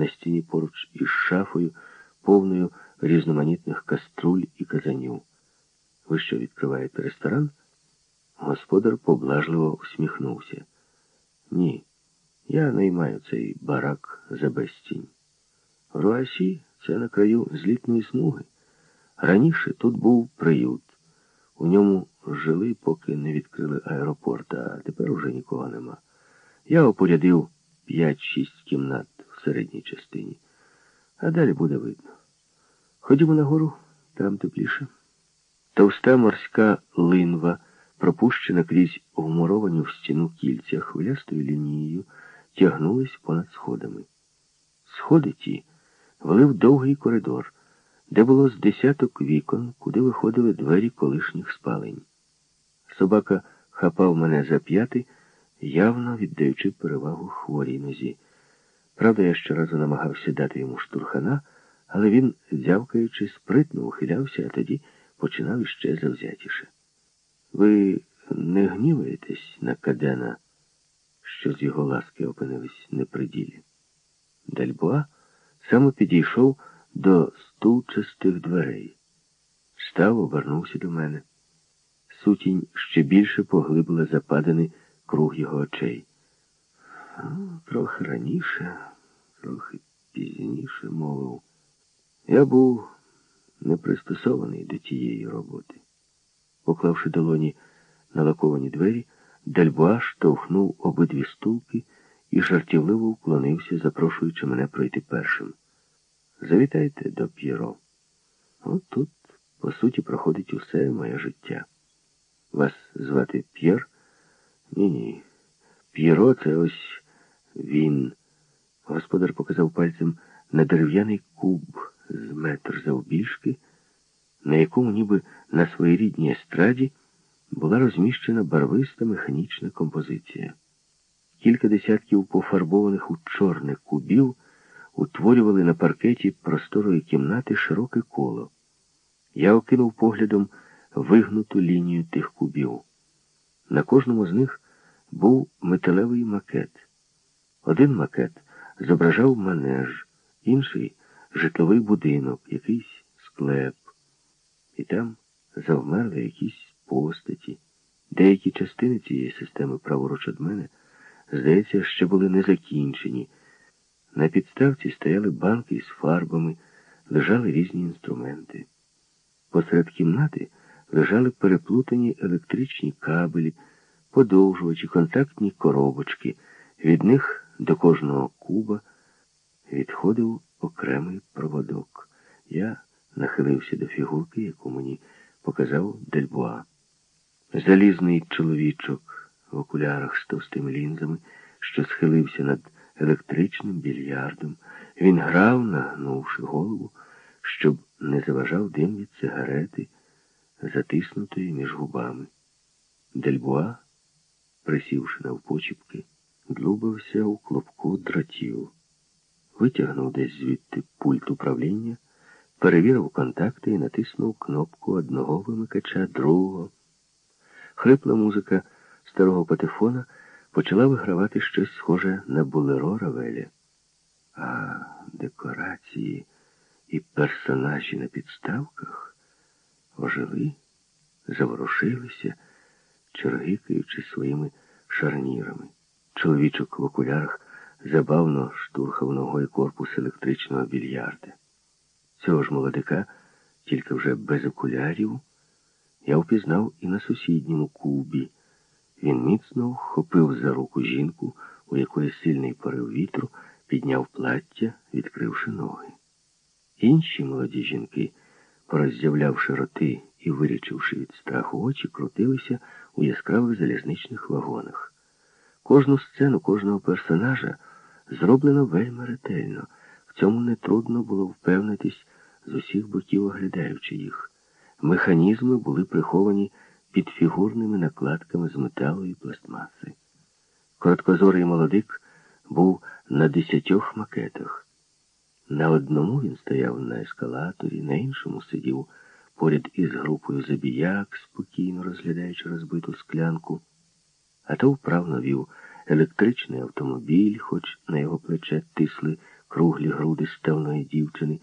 на стіні поруч із шафою, повною різноманітних каструль і казанів. Ви що відкриваєте ресторан? Господар поблажливо усміхнувся. Ні, я наймаю цей барак за безцінь. Руасі це на краю злітної смуги. Раніше тут був приют. У ньому жили, поки не відкрили аеропорт, а тепер уже нікого нема. Я опорядив 5-6 кімнат середній частині, а далі буде видно. Ходімо нагору, там тепліше. Товста морська линва, пропущена крізь вмуровані в стіну кільця хвилястою лінією, тягнулись понад сходами. Сходи ті вели в довгий коридор, де було з десяток вікон, куди виходили двері колишніх спалень. Собака хапав мене за п'яти, явно віддаючи перевагу хворій нозі. Правда, я щоразу намагався дати йому штурхана, але він, дзявкаючи, спритно ухилявся, а тоді починав іще завзятіше. Ви не гніваєтесь на Кадена, що з його ласки опинились не при ділі? Дальбуа саме підійшов до стулчастих дверей. Став, обернувся до мене. Сутінь ще більше поглибила западаний круг його очей. Ну, трохи раніше, трохи пізніше, мовив, я був не пристосований до тієї роботи. Поклавши долоні на лаковані двері, Дальбуа штовхнув обидві стулки і жартівливо вклонився, запрошуючи мене пройти першим. Завітайте до П'єро. От тут, по суті, проходить усе моє життя. Вас звати П'єр? Ні-ні. П'єро це ось він. Господар показав пальцем на дерев'яний куб з метр завбільшки, на якому ніби на своєрідній естраді була розміщена барвиста механічна композиція. Кілька десятків пофарбованих у чорне кубів утворювали на паркеті просторої кімнати широке коло. Я окинув поглядом вигнуту лінію тих кубів. На кожному з них був металевий макет. Один макет зображав манеж, інший житловий будинок, якийсь склеп. І там завмерли якісь постаті. Деякі частини цієї системи праворуч від мене, здається, ще були не закінчені. На підставці стояли банки з фарбами, лежали різні інструменти. Посеред кімнати лежали переплутані електричні кабелі, подовжувачі, контактні коробочки. Від них до кожного куба відходив окремий проводок. Я нахилився до фігурки, яку мені показав Дельбуа. Залізний чоловічок в окулярах з товстими лінзами, що схилився над електричним більярдом. Він грав, нагнувши голову, щоб не заважав дим від сигарети, затиснутої між губами. Дельбуа, присівши навпочіпки, длубався у клопку дратів, витягнув десь звідти пульт управління, перевірив контакти і натиснув кнопку одного вимикача, другого. Хрипла музика старого патефона почала вигравати щось схоже на булеро Равеля. А декорації і персонажі на підставках ожили, заворушилися, чергикаючи своїми шарнірами. Чоловічок в окулярах забавно штурхав ногою корпус електричного більярда. Цього ж молодика, тільки вже без окулярів, я впізнав і на сусідньому кубі. Він міцно вхопив за руку жінку, у якої сильний порив вітру підняв плаття, відкривши ноги. Інші молоді жінки, пороззявлявши роти і вирічивши від страху очі, крутилися у яскравих залізничних вагонах. Кожну сцену, кожного персонажа зроблено вельми ретельно. В цьому нетрудно було впевнитись з усіх боків, оглядаючи їх. Механізми були приховані під фігурними накладками з металу і пластмаси. Короткозорий молодик був на десятьох макетах. На одному він стояв на ескалаторі, на іншому сидів поряд із групою забіяк, спокійно розглядаючи розбиту склянку, а то вправно вів електричний автомобіль, хоч на його плече тисли круглі груди ставної дівчини.